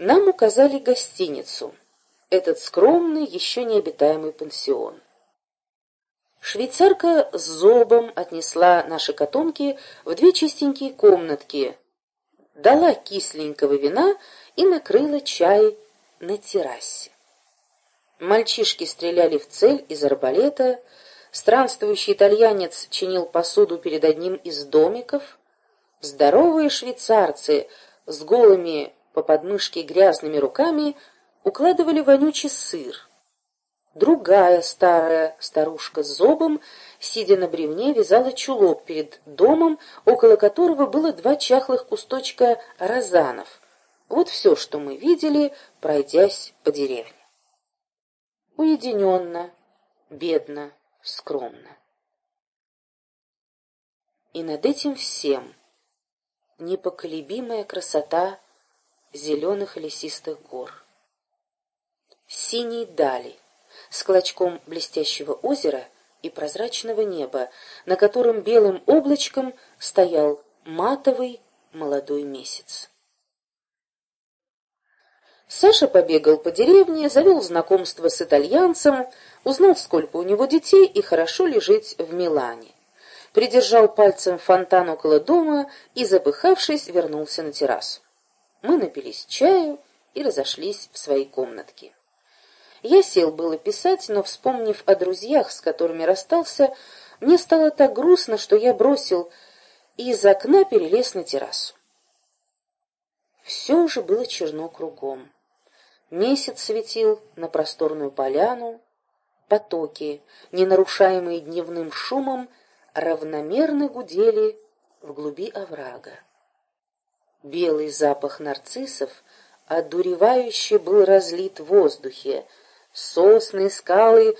Нам указали гостиницу, этот скромный, еще необитаемый пансион. Швейцарка с зобом отнесла наши котомки в две чистенькие комнатки, дала кисленького вина и накрыла чай на террасе. Мальчишки стреляли в цель из арбалета, странствующий итальянец чинил посуду перед одним из домиков, здоровые швейцарцы с голыми по подмышке грязными руками укладывали вонючий сыр. Другая старая старушка с зобом, сидя на бревне, вязала чулок перед домом, около которого было два чахлых кусточка розанов. Вот все, что мы видели, пройдясь по деревне. Уединенно, бедно, скромно. И над этим всем непоколебимая красота зеленых лесистых гор. Синие дали с клочком блестящего озера и прозрачного неба, на котором белым облачком стоял матовый молодой месяц. Саша побегал по деревне, завел знакомство с итальянцем, узнал, сколько у него детей и хорошо ли жить в Милане. Придержал пальцем фонтан около дома и, запыхавшись, вернулся на террасу. Мы напились чаю и разошлись в свои комнатки. Я сел было писать, но, вспомнив о друзьях, с которыми расстался, мне стало так грустно, что я бросил и из окна перелез на террасу. Все уже было черно кругом. Месяц светил на просторную поляну, потоки, не нарушаемые дневным шумом, равномерно гудели в глуби оврага. Белый запах нарциссов одуревающе был разлит в воздухе, сосны и скалы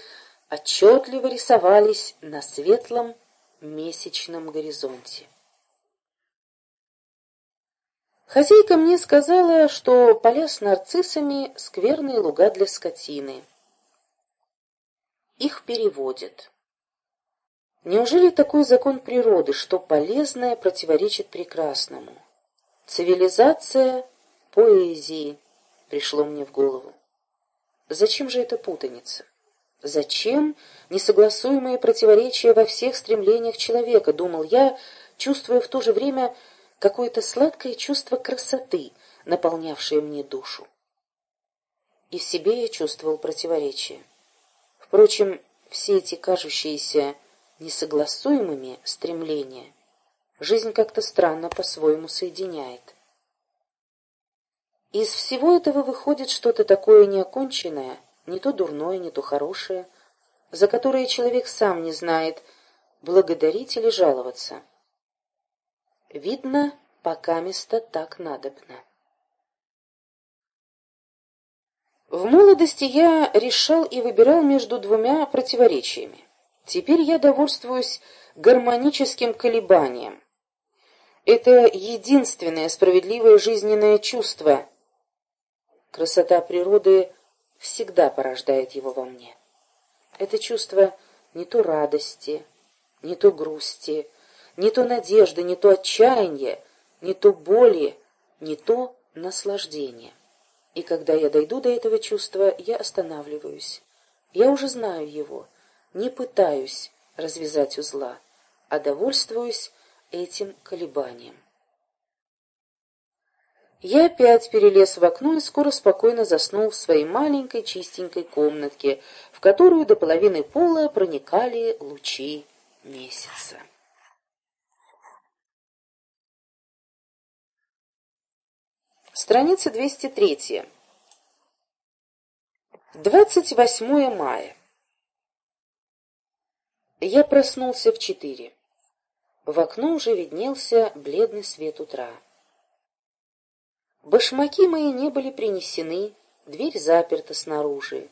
отчетливо рисовались на светлом месячном горизонте. Хозяйка мне сказала, что поля с нарциссами — скверные луга для скотины. Их переводят. Неужели такой закон природы, что полезное противоречит прекрасному? Цивилизация поэзии пришло мне в голову. Зачем же эта путаница? Зачем несогласуемые противоречия во всех стремлениях человека, думал я, чувствуя в то же время какое-то сладкое чувство красоты, наполнявшее мне душу. И в себе я чувствовал противоречие. Впрочем, все эти кажущиеся несогласуемыми стремления жизнь как-то странно по-своему соединяет. Из всего этого выходит что-то такое неоконченное, не то дурное, не то хорошее, за которое человек сам не знает, благодарить или жаловаться. Видно, пока место так надобно. В молодости я решал и выбирал между двумя противоречиями. Теперь я довольствуюсь гармоническим колебанием. Это единственное справедливое жизненное чувство. Красота природы всегда порождает его во мне. Это чувство не то радости, не то грусти, не то надежды, не то отчаяния, не то боли, не то наслаждения. И когда я дойду до этого чувства, я останавливаюсь. Я уже знаю его, не пытаюсь развязать узла, а довольствуюсь этим колебанием. Я опять перелез в окно и скоро спокойно заснул в своей маленькой чистенькой комнатке, в которую до половины пола проникали лучи месяца. Страница 203. 28 мая. Я проснулся в четыре. В окно уже виднелся бледный свет утра. Башмаки мои не были принесены, дверь заперта снаружи.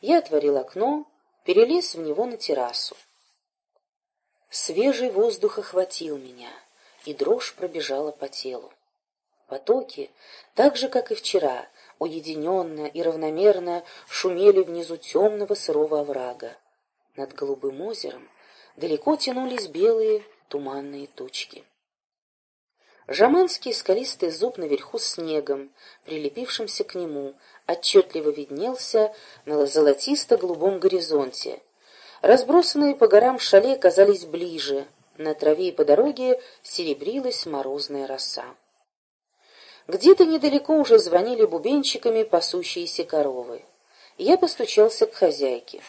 Я отворил окно, перелез в него на террасу. Свежий воздух охватил меня, и дрожь пробежала по телу. Потоки, так же, как и вчера, уединенно и равномерно шумели внизу темного сырого оврага. Над голубым озером далеко тянулись белые туманные тучки. Жаманский скалистый зуб наверху снегом, прилепившимся к нему, отчетливо виднелся на золотисто-голубом горизонте. Разбросанные по горам шале казались ближе, на траве и по дороге серебрилась морозная роса. Где-то недалеко уже звонили бубенчиками пасущиеся коровы. Я постучался к хозяйке.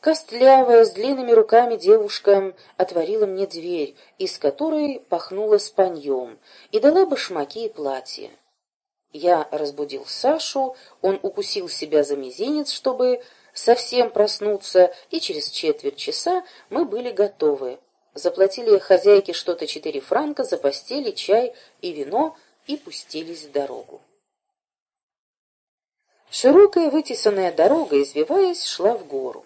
Костлявая, с длинными руками девушка отворила мне дверь, из которой пахнуло спаньем, и дала башмаки и платье. Я разбудил Сашу, он укусил себя за мизинец, чтобы совсем проснуться, и через четверть часа мы были готовы. Заплатили хозяйке что-то четыре франка за постели, чай и вино и пустились в дорогу. Широкая вытесанная дорога, извиваясь, шла в гору.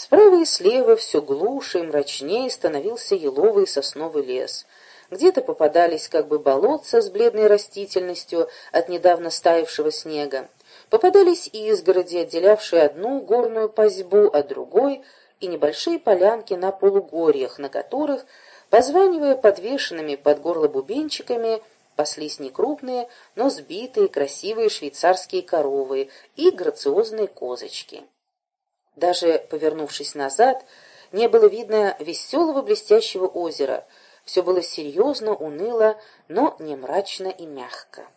Справа и слева все глуше и мрачнее становился еловый сосновый лес. Где-то попадались как бы болотца с бледной растительностью от недавно стаявшего снега. Попадались и изгороди, отделявшие одну горную позьбу от другой, и небольшие полянки на полугорьях, на которых, позванивая подвешенными под горло бубенчиками, паслись некрупные, но сбитые красивые швейцарские коровы и грациозные козочки. Даже повернувшись назад, не было видно веселого блестящего озера. Все было серьезно, уныло, но не мрачно и мягко.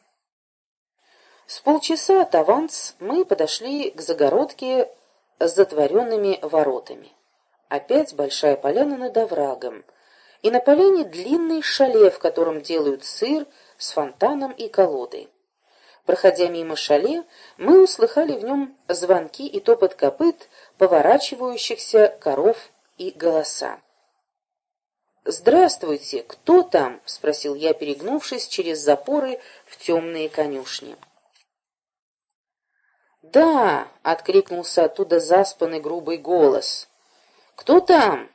С полчаса от аванс мы подошли к загородке с затворенными воротами. Опять большая поляна над оврагом, и на поляне длинный шале, в котором делают сыр с фонтаном и колодой. Проходя мимо шале, мы услыхали в нем звонки и топот копыт, поворачивающихся коров и голоса. «Здравствуйте! Кто там?» — спросил я, перегнувшись через запоры в темные конюшни. «Да!» — откликнулся оттуда заспанный грубый голос. «Кто там?»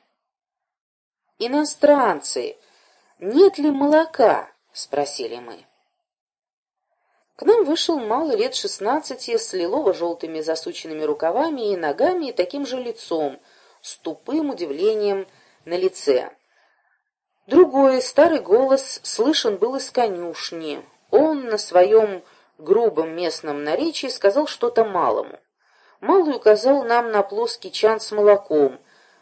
«Иностранцы! Нет ли молока?» — спросили мы. К нам вышел малый лет шестнадцати с лилово-желтыми засученными рукавами и ногами и таким же лицом, с тупым удивлением на лице. Другой, старый голос, слышен был из конюшни. Он на своем грубом местном наречии сказал что-то малому. Малый указал нам на плоский чан с молоком,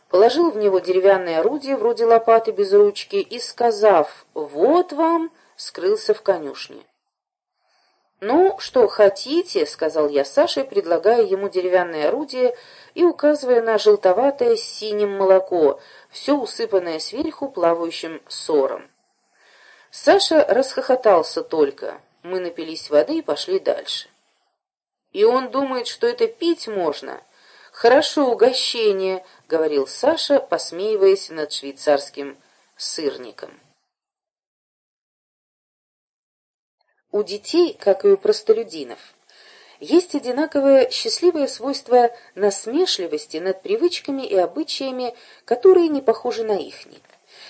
положил в него деревянное орудие, вроде лопаты без ручки, и, сказав «Вот вам», скрылся в конюшне. «Ну, что хотите», — сказал я Саше, предлагая ему деревянное орудие и указывая на желтоватое с синим молоко, все усыпанное сверху плавающим сором. Саша расхохотался только. Мы напились воды и пошли дальше. «И он думает, что это пить можно?» «Хорошо, угощение», — говорил Саша, посмеиваясь над швейцарским сырником. У детей, как и у простолюдинов, есть одинаковое счастливое свойство насмешливости над привычками и обычаями, которые не похожи на ихни.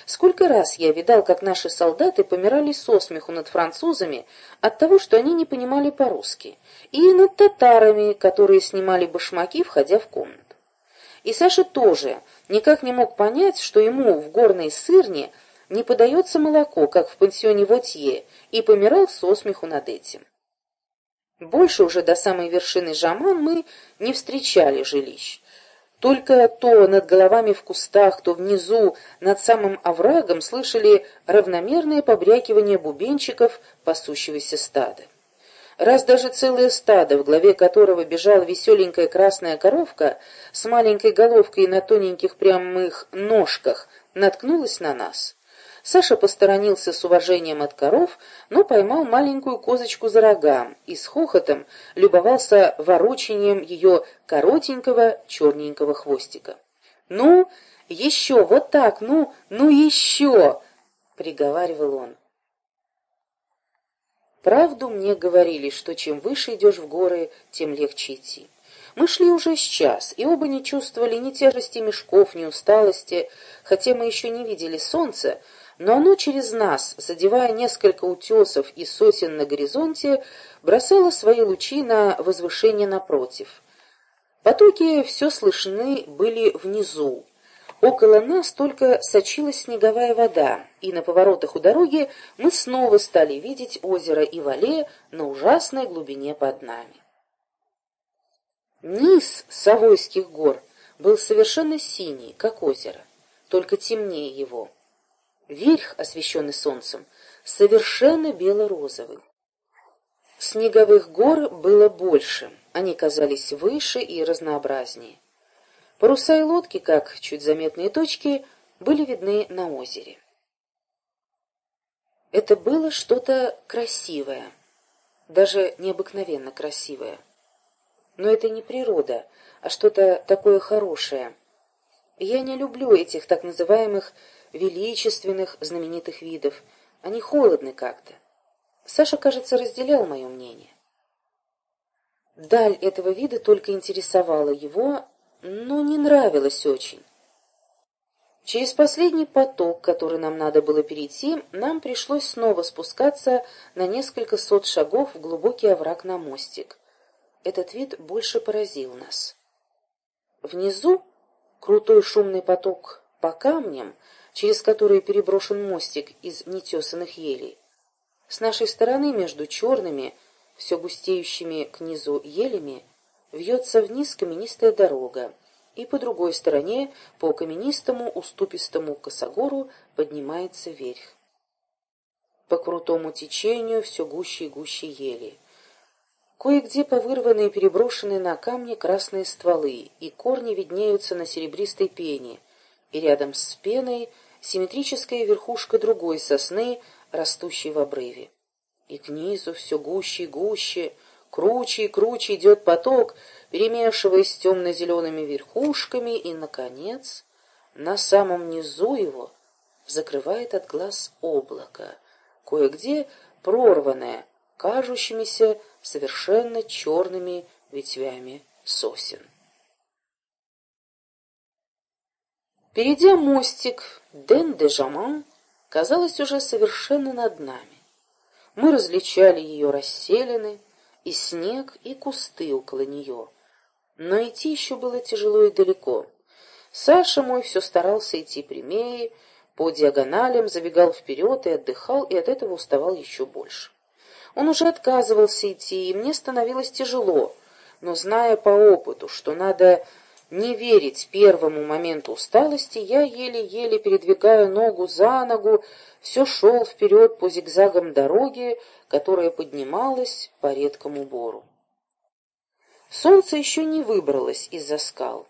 Сколько раз я видал, как наши солдаты помирали со смеху над французами от того, что они не понимали по-русски, и над татарами, которые снимали башмаки, входя в комнату. И Саша тоже никак не мог понять, что ему в горной сырне не подается молоко, как в пансионе Вотье, и помирал со смеху над этим. Больше уже до самой вершины Жаман мы не встречали жилищ. Только то над головами в кустах, то внизу, над самым оврагом, слышали равномерное побрякивание бубенчиков пасущегося стада. Раз даже целое стадо, в главе которого бежала веселенькая красная коровка с маленькой головкой на тоненьких прямых ножках, наткнулась на нас, Саша посторонился с уважением от коров, но поймал маленькую козочку за рога и с хохотом любовался ворочением ее коротенького черненького хвостика. «Ну, еще, вот так, ну, ну еще!» — приговаривал он. Правду мне говорили, что чем выше идешь в горы, тем легче идти. Мы шли уже сейчас, и оба не чувствовали ни тяжести мешков, ни усталости, хотя мы еще не видели солнца, но оно через нас, задевая несколько утесов и сосен на горизонте, бросало свои лучи на возвышение напротив. Потоки все слышны были внизу. Около нас только сочилась снеговая вода, и на поворотах у дороги мы снова стали видеть озеро Ивале на ужасной глубине под нами. Низ Савойских гор был совершенно синий, как озеро, только темнее его. Верх, освещенный солнцем, совершенно бело-розовый. Снеговых гор было больше, они казались выше и разнообразнее. Паруса и лодки, как чуть заметные точки, были видны на озере. Это было что-то красивое, даже необыкновенно красивое. Но это не природа, а что-то такое хорошее. Я не люблю этих так называемых величественных знаменитых видов. Они холодны как-то. Саша, кажется, разделял мое мнение. Даль этого вида только интересовала его, но не нравилась очень. Через последний поток, который нам надо было перейти, нам пришлось снова спускаться на несколько сот шагов в глубокий овраг на мостик. Этот вид больше поразил нас. Внизу крутой шумный поток по камням, через которые переброшен мостик из нетесанных елей. С нашей стороны между черными, все густеющими к низу елями, вьется вниз каменистая дорога, и по другой стороне, по каменистому уступистому косогору, поднимается вверх. По крутому течению все гуще и гуще ели. Кое-где повырванные переброшенные на камни красные стволы, и корни виднеются на серебристой пене, и рядом с пеной симметрическая верхушка другой сосны, растущей в обрыве. И к низу все гуще и гуще, круче и круче идет поток, перемешиваясь с темно-зелеными верхушками, и, наконец, на самом низу его закрывает от глаз облако, кое-где прорванное, кажущимися совершенно черными ветвями сосен. Перейдя мостик Ден-де-Жаман, казалось уже совершенно над нами. Мы различали ее расселены, и снег, и кусты около нее. Но идти еще было тяжело и далеко. Саша мой все старался идти прямее, по диагоналям забегал вперед и отдыхал, и от этого уставал еще больше. Он уже отказывался идти, и мне становилось тяжело, но, зная по опыту, что надо не верить первому моменту усталости, я еле-еле передвигая ногу за ногу, все шел вперед по зигзагам дороги, которая поднималась по редкому бору. Солнце еще не выбралось из-за скал.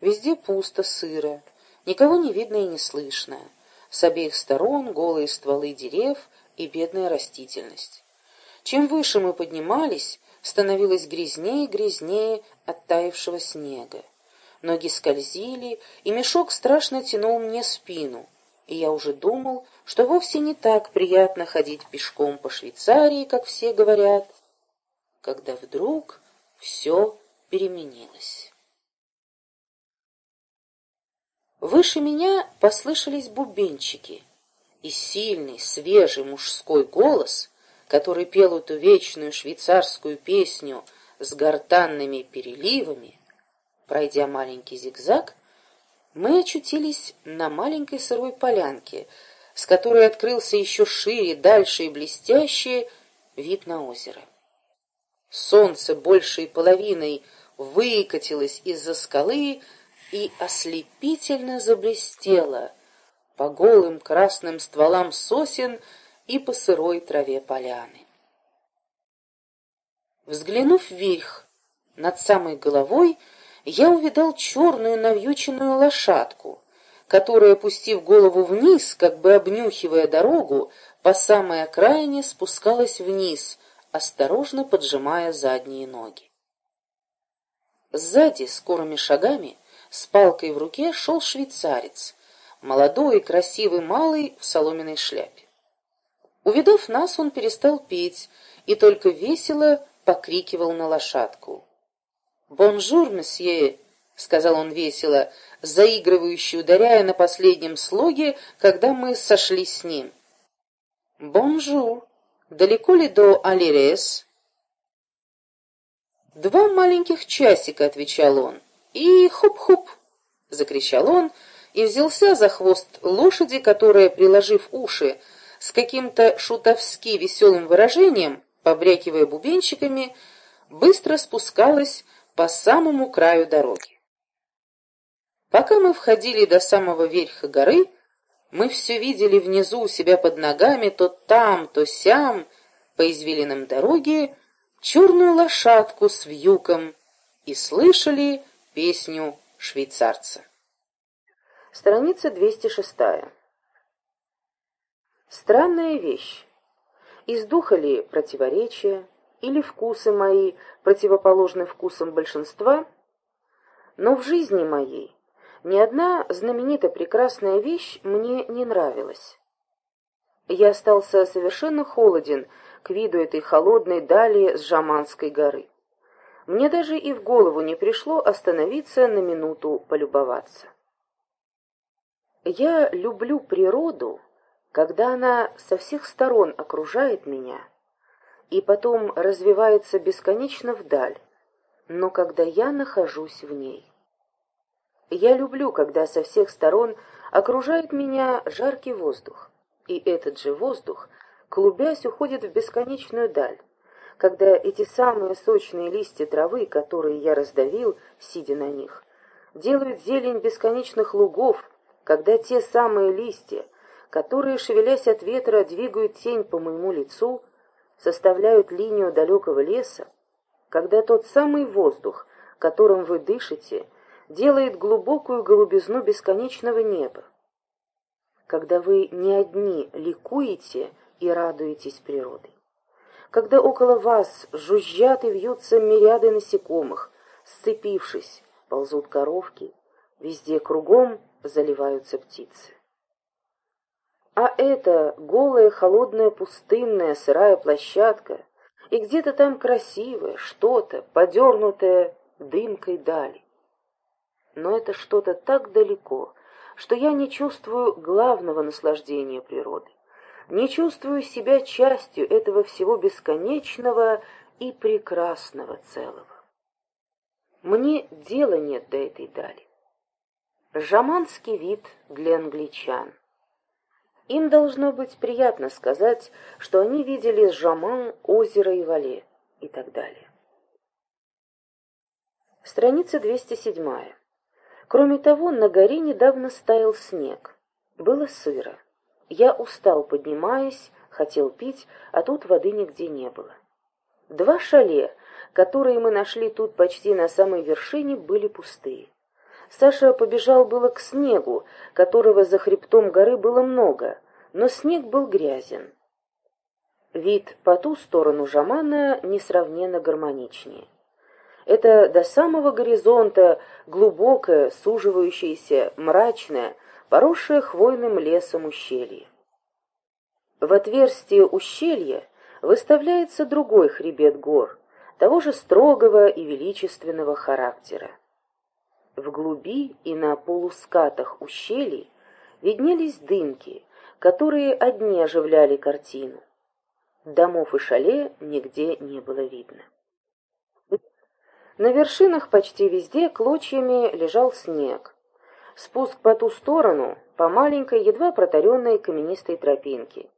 Везде пусто, сыро, никого не видно и не слышно. С обеих сторон голые стволы дерев и бедная растительность. Чем выше мы поднимались, становилось грязнее и грязнее от таявшего снега. Ноги скользили, и мешок страшно тянул мне спину, и я уже думал, что вовсе не так приятно ходить пешком по Швейцарии, как все говорят, когда вдруг все переменилось. Выше меня послышались бубенчики, и сильный, свежий мужской голос, который пел эту вечную швейцарскую песню с гортанными переливами, пройдя маленький зигзаг, мы очутились на маленькой сырой полянке, с которой открылся еще шире, дальше и блестящий вид на озеро. Солнце большей половиной выкатилось из-за скалы и ослепительно заблестело по голым красным стволам сосен и по сырой траве поляны. Взглянув вверх, над самой головой, я увидал черную навьюченную лошадку, которая, опустив голову вниз, как бы обнюхивая дорогу, по самой окраине спускалась вниз, осторожно поджимая задние ноги. Сзади, скорыми шагами, с палкой в руке, шел швейцарец, молодой и красивый малый в соломенной шляпе. Увидав нас, он перестал петь и только весело покрикивал на лошадку. «Bonjour, monsieur!» — сказал он весело, заигрывающе ударяя на последнем слоге, когда мы сошлись с ним. «Bonjour! Далеко ли до Алирес?» «Два маленьких часика», — отвечал он. «И хуп-хуп!» — закричал он, и взялся за хвост лошади, которая, приложив уши, с каким-то шутовски веселым выражением, побрякивая бубенчиками, быстро спускалась по самому краю дороги. Пока мы входили до самого верха горы, мы все видели внизу у себя под ногами то там, то сям, по извилинам дороги, черную лошадку с вьюком и слышали песню швейцарца. Страница 206. Странная вещь. Из духа ли противоречия, или вкусы мои противоположны вкусам большинства, но в жизни моей ни одна знаменитая прекрасная вещь мне не нравилась. Я остался совершенно холоден к виду этой холодной дали с Жаманской горы. Мне даже и в голову не пришло остановиться на минуту полюбоваться. Я люблю природу, когда она со всех сторон окружает меня и потом развивается бесконечно вдаль, но когда я нахожусь в ней. Я люблю, когда со всех сторон окружает меня жаркий воздух, и этот же воздух, клубясь, уходит в бесконечную даль, когда эти самые сочные листья травы, которые я раздавил, сидя на них, делают зелень бесконечных лугов, когда те самые листья, которые, шевелясь от ветра, двигают тень по моему лицу, составляют линию далекого леса, когда тот самый воздух, которым вы дышите, делает глубокую голубизну бесконечного неба, когда вы не одни ликуете и радуетесь природой когда около вас жужжат и вьются мириады насекомых, сцепившись, ползут коровки, везде кругом заливаются птицы. А это голая, холодная, пустынная, сырая площадка, и где-то там красивое, что-то, подернутое дымкой дали. Но это что-то так далеко, что я не чувствую главного наслаждения природы не чувствую себя частью этого всего бесконечного и прекрасного целого. Мне дела нет до этой дали. Жаманский вид для англичан. Им должно быть приятно сказать, что они видели Жаман, озеро и Вале и так далее. Страница 207. Кроме того, на горе недавно стаял снег. Было сыро. Я устал, поднимаясь, хотел пить, а тут воды нигде не было. Два шале, которые мы нашли тут почти на самой вершине, были пустые. Саша побежал было к снегу, которого за хребтом горы было много, но снег был грязен. Вид по ту сторону Жамана несравненно гармоничнее. Это до самого горизонта глубокое, суживающееся, мрачное, поросшее хвойным лесом ущелье. В отверстие ущелья выставляется другой хребет гор, того же строгого и величественного характера. В глуби и на полускатах ущелий виднелись дымки, которые одни оживляли картину. Домов и шале нигде не было видно. На вершинах почти везде клочьями лежал снег, спуск по ту сторону, по маленькой, едва протаренной каменистой тропинке.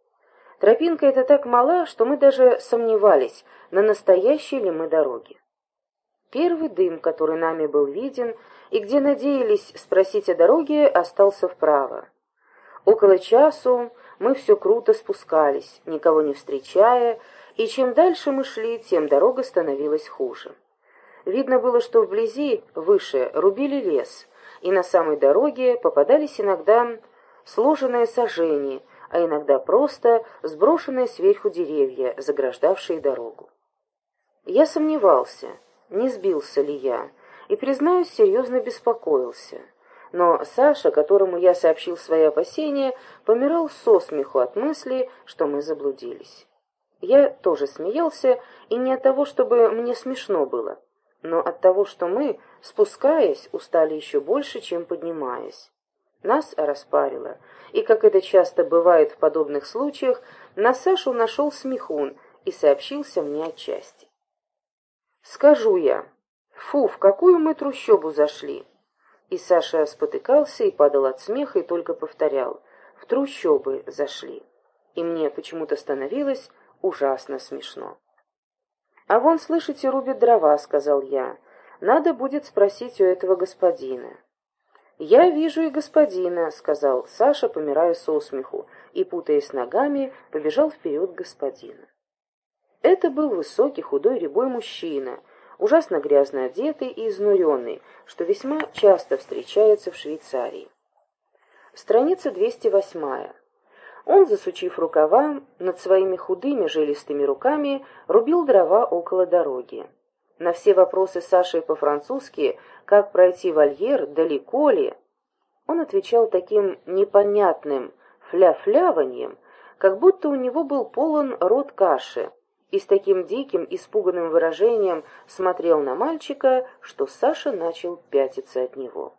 Тропинка эта так мала, что мы даже сомневались, на настоящей ли мы дороге. Первый дым, который нами был виден, и где надеялись спросить о дороге, остался вправо. Около часу мы все круто спускались, никого не встречая, и чем дальше мы шли, тем дорога становилась хуже. Видно было, что вблизи, выше, рубили лес, и на самой дороге попадались иногда сложенные сажения, а иногда просто сброшенные сверху деревья, заграждавшие дорогу. Я сомневался, не сбился ли я, и, признаюсь, серьезно беспокоился. Но Саша, которому я сообщил свои опасения, помирал со смеху от мысли, что мы заблудились. Я тоже смеялся, и не от того, чтобы мне смешно было, но от того, что мы, спускаясь, устали еще больше, чем поднимаясь. Нас распарило, и, как это часто бывает в подобных случаях, на Сашу нашел смехун и сообщился мне отчасти. Скажу я, фу, в какую мы трущобу зашли. И Саша спотыкался и падал от смеха и только повторял «В трущобы зашли». И мне почему-то становилось ужасно смешно. «А вон, слышите, рубит дрова», — сказал я. «Надо будет спросить у этого господина». «Я вижу и господина», — сказал Саша, помирая со смеху, и, путаясь ногами, побежал вперед господина. Это был высокий, худой, рябой мужчина, ужасно грязно одетый и изнуренный, что весьма часто встречается в Швейцарии. Страница 208. Он, засучив рукава, над своими худыми жилистыми руками рубил дрова около дороги. На все вопросы Саши по-французски «как пройти вольер, далеко ли?», он отвечал таким непонятным фля-фляваньем, как будто у него был полон рот каши, и с таким диким, испуганным выражением смотрел на мальчика, что Саша начал пятиться от него.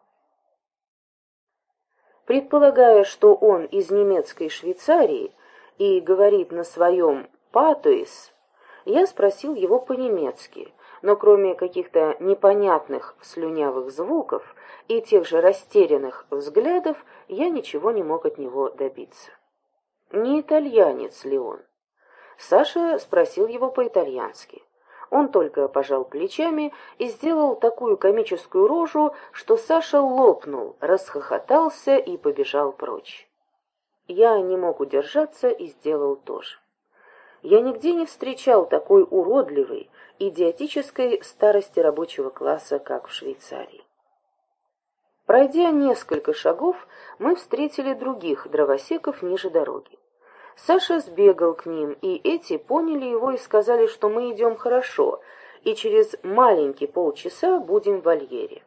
Предполагая, что он из немецкой Швейцарии и говорит на своем «патуис», я спросил его по-немецки, но кроме каких-то непонятных слюнявых звуков и тех же растерянных взглядов, я ничего не мог от него добиться. Не итальянец ли он? Саша спросил его по-итальянски. Он только пожал плечами и сделал такую комическую рожу, что Саша лопнул, расхохотался и побежал прочь. Я не мог удержаться и сделал то же. Я нигде не встречал такой уродливой, идиотической старости рабочего класса, как в Швейцарии. Пройдя несколько шагов, мы встретили других дровосеков ниже дороги. Саша сбегал к ним, и эти поняли его и сказали, что мы идем хорошо, и через маленький полчаса будем в вольере.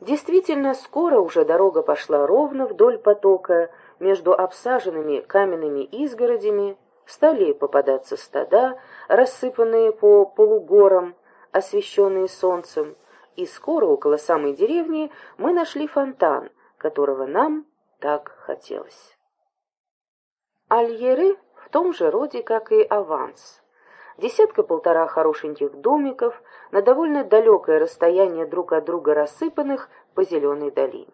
Действительно, скоро уже дорога пошла ровно вдоль потока, между обсаженными каменными изгородями, стали попадаться стада, рассыпанные по полугорам, освещенные солнцем, и скоро около самой деревни мы нашли фонтан, которого нам так хотелось. Альеры в том же роде, как и Аванс. Десятка-полтора хорошеньких домиков на довольно далекое расстояние друг от друга рассыпанных по зеленой долине.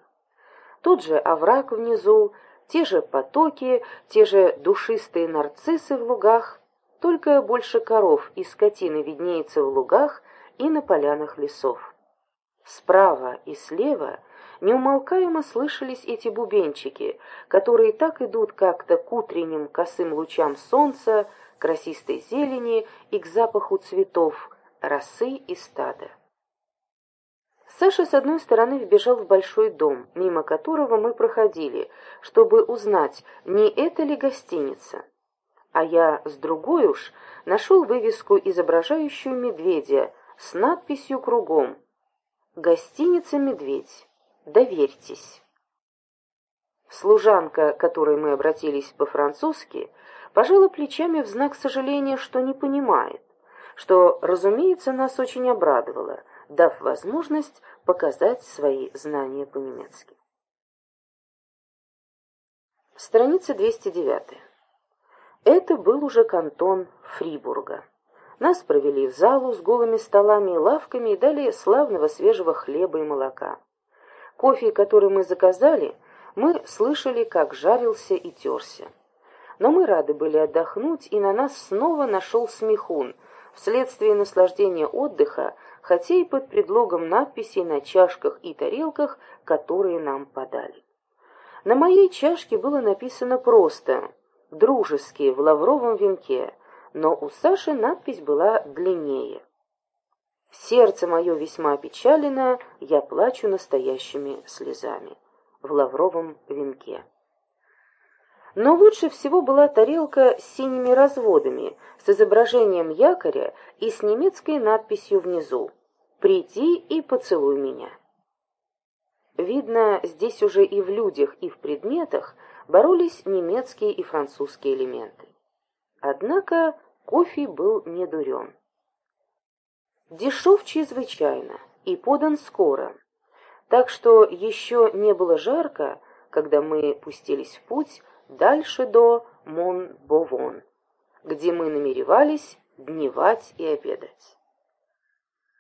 Тут же овраг внизу, те же потоки, те же душистые нарциссы в лугах, только больше коров и скотины виднеется в лугах и на полянах лесов. Справа и слева неумолкаемо слышались эти бубенчики, которые так идут как-то к утренним косым лучам солнца, к росистой зелени и к запаху цветов, росы и стада. Саша с одной стороны вбежал в большой дом, мимо которого мы проходили, чтобы узнать, не это ли гостиница. А я с другой уж нашел вывеску, изображающую медведя, с надписью кругом «Гостиница «Медведь». Доверьтесь. Служанка, к которой мы обратились по-французски, пожала плечами в знак сожаления, что не понимает, что, разумеется, нас очень обрадовало, дав возможность показать свои знания по-немецки. Страница 209. Это был уже кантон Фрибурга. Нас провели в залу с голыми столами и лавками и дали славного свежего хлеба и молока. Кофе, который мы заказали, мы слышали, как жарился и терся. Но мы рады были отдохнуть, и на нас снова нашел смехун, вследствие наслаждения отдыха, хотя и под предлогом надписей на чашках и тарелках, которые нам подали. На моей чашке было написано просто «Дружеские» в лавровом венке, но у Саши надпись была длиннее. Сердце мое весьма опечалено, я плачу настоящими слезами. В лавровом венке. Но лучше всего была тарелка с синими разводами, с изображением якоря и с немецкой надписью внизу «Приди и поцелуй меня». Видно, здесь уже и в людях, и в предметах боролись немецкие и французские элементы. Однако кофе был не дурен. Дешев чрезвычайно и подан скоро, так что еще не было жарко, когда мы пустились в путь дальше до Мон-Бовон, где мы намеревались дневать и обедать.